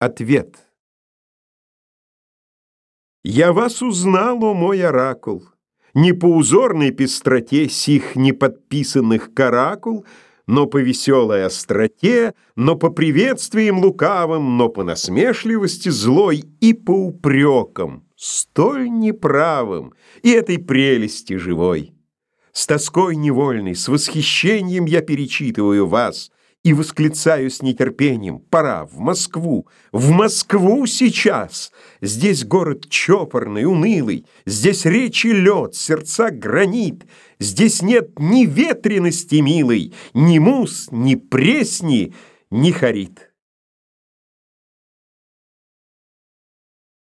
Ответ. Я вас узнал, о мой оракул, Не по узорной пестроте Сих неподписанных каракул, Но по веселой остроте, Но по приветствиям лукавым, Но по насмешливости злой И по упрекам, столь неправым, И этой прелести живой. С тоской невольной, с восхищением Я перечитываю вас — и восклицаю с нетерпением «Пора в Москву! В Москву сейчас! Здесь город чопорный, унылый, здесь речи лед, сердца гранит, здесь нет ни ветрености милой, ни мус, ни пресни, ни харит».